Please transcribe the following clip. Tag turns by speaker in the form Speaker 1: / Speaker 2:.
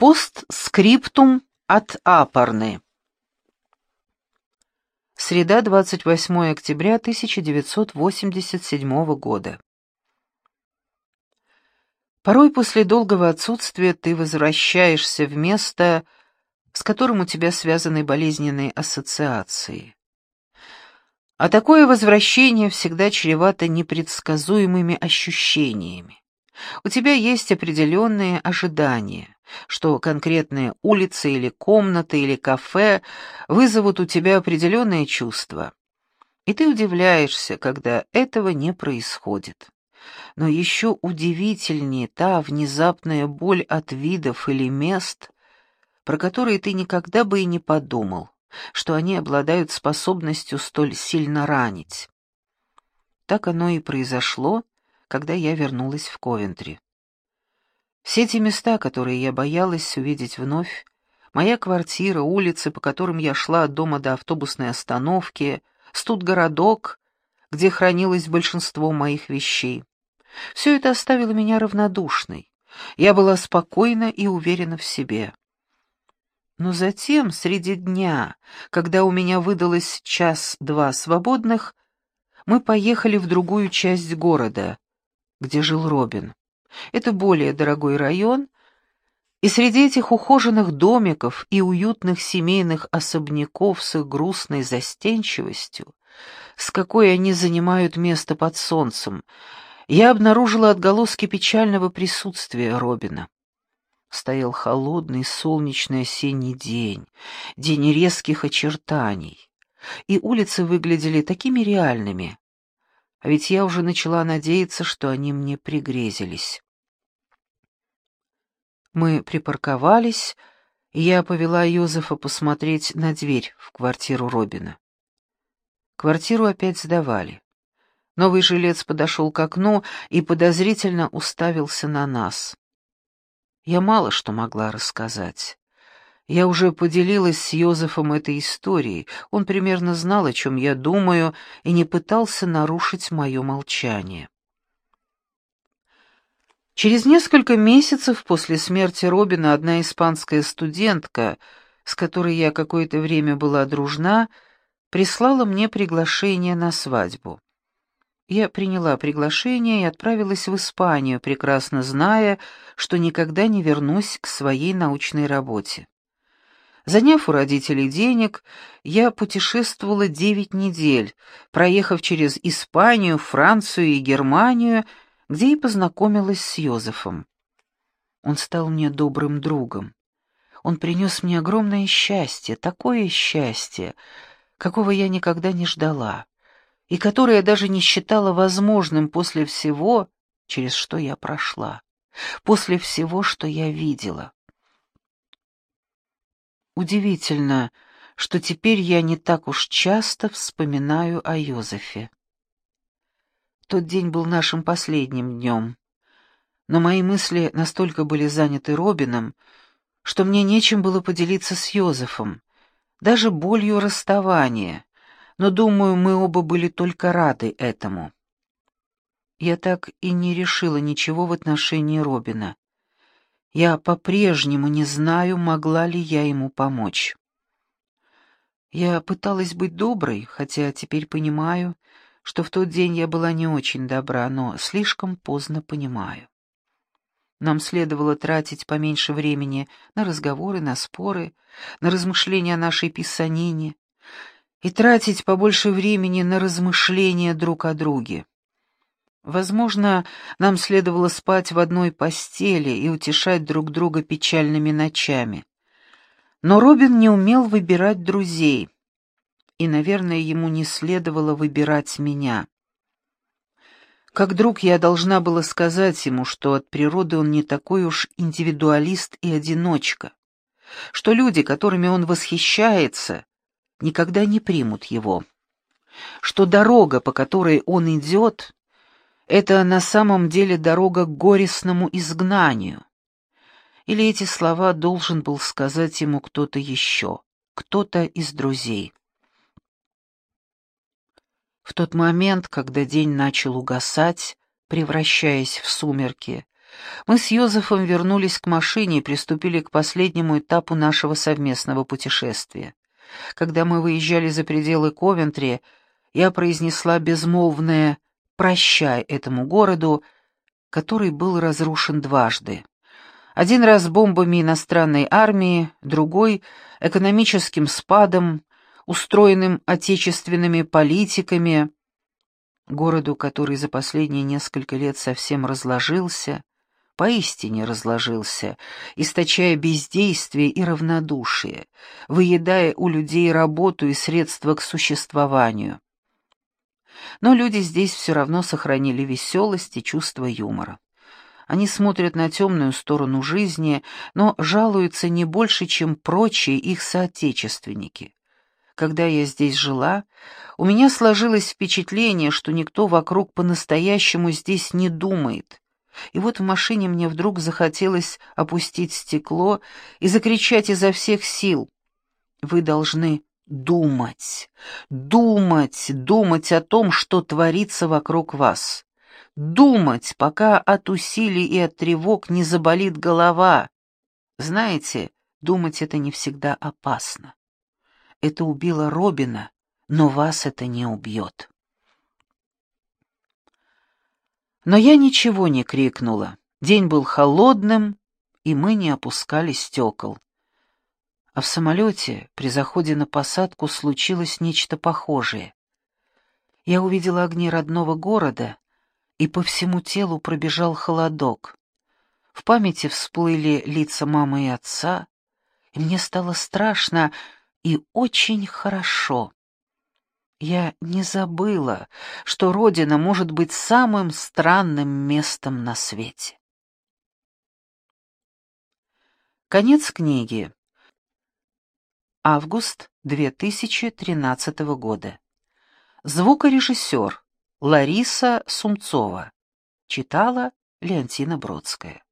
Speaker 1: Постскриптум от Апорны. Среда, 28 октября 1987 года. Порой после долгого отсутствия ты возвращаешься в место, с которым у тебя связаны болезненные ассоциации. А такое возвращение всегда чревато непредсказуемыми ощущениями. У тебя есть определенные ожидания, что конкретные улицы или комнаты или кафе вызовут у тебя определенные чувства. И ты удивляешься, когда этого не происходит. Но еще удивительнее та внезапная боль от видов или мест, про которые ты никогда бы и не подумал, что они обладают способностью столь сильно ранить. Так оно и произошло, когда я вернулась в Ковентри. Все эти места, которые я боялась увидеть вновь, моя квартира, улицы, по которым я шла от дома до автобусной остановки, студгородок, где хранилось большинство моих вещей. Все это оставило меня равнодушной. Я была спокойна и уверена в себе. Но затем, среди дня, когда у меня выдалось час-два свободных, мы поехали в другую часть города, где жил Робин. Это более дорогой район, и среди этих ухоженных домиков и уютных семейных особняков с их грустной застенчивостью, с какой они занимают место под солнцем, я обнаружила отголоски печального присутствия Робина. Стоял холодный солнечный осенний день, день резких очертаний, и улицы выглядели такими реальными, а ведь я уже начала надеяться, что они мне пригрезились. Мы припарковались, и я повела Йозефа посмотреть на дверь в квартиру Робина. Квартиру опять сдавали. Новый жилец подошел к окну и подозрительно уставился на нас. Я мало что могла рассказать. Я уже поделилась с Йозефом этой историей, он примерно знал, о чем я думаю, и не пытался нарушить мое молчание. Через несколько месяцев после смерти Робина одна испанская студентка, с которой я какое-то время была дружна, прислала мне приглашение на свадьбу. Я приняла приглашение и отправилась в Испанию, прекрасно зная, что никогда не вернусь к своей научной работе. Заняв у родителей денег, я путешествовала девять недель, проехав через Испанию, Францию и Германию, где и познакомилась с Йозефом. Он стал мне добрым другом. Он принес мне огромное счастье, такое счастье, какого я никогда не ждала, и которое я даже не считала возможным после всего, через что я прошла, после всего, что я видела. Удивительно, что теперь я не так уж часто вспоминаю о Йозефе. Тот день был нашим последним днем, но мои мысли настолько были заняты Робином, что мне нечем было поделиться с Йозефом, даже болью расставания, но, думаю, мы оба были только рады этому. Я так и не решила ничего в отношении Робина. Я по-прежнему не знаю, могла ли я ему помочь. Я пыталась быть доброй, хотя теперь понимаю, что в тот день я была не очень добра, но слишком поздно понимаю. Нам следовало тратить поменьше времени на разговоры, на споры, на размышления о нашей писанине и тратить побольше времени на размышления друг о друге. Возможно, нам следовало спать в одной постели и утешать друг друга печальными ночами. Но Робин не умел выбирать друзей, и, наверное, ему не следовало выбирать меня. Как друг я должна была сказать ему, что от природы он не такой уж индивидуалист и одиночка, что люди, которыми он восхищается, никогда не примут его, что дорога, по которой он идет, это на самом деле дорога к горестному изгнанию. Или эти слова должен был сказать ему кто-то еще, кто-то из друзей. В тот момент, когда день начал угасать, превращаясь в сумерки, Мы с Йозефом вернулись к машине и приступили к последнему этапу нашего совместного путешествия. Когда мы выезжали за пределы Ковентри, я произнесла безмолвное «прощай» этому городу, который был разрушен дважды. Один раз бомбами иностранной армии, другой — экономическим спадом, устроенным отечественными политиками, городу, который за последние несколько лет совсем разложился, поистине разложился, источая бездействие и равнодушие, выедая у людей работу и средства к существованию. Но люди здесь все равно сохранили веселость и чувство юмора. Они смотрят на темную сторону жизни, но жалуются не больше, чем прочие их соотечественники. Когда я здесь жила, у меня сложилось впечатление, что никто вокруг по-настоящему здесь не думает, и вот в машине мне вдруг захотелось опустить стекло и закричать изо всех сил. Вы должны думать, думать, думать о том, что творится вокруг вас. Думать, пока от усилий и от тревог не заболит голова. Знаете, думать это не всегда опасно. Это убило Робина, но вас это не убьет. Но я ничего не крикнула. День был холодным, и мы не опускали стекол. А в самолете при заходе на посадку случилось нечто похожее. Я увидела огни родного города, и по всему телу пробежал холодок. В памяти всплыли лица мамы и отца, и мне стало страшно и очень хорошо. Я не забыла, что Родина может быть самым странным местом на свете. Конец книги. Август 2013 года. Звукорежиссер Лариса Сумцова. Читала Леонтина Бродская.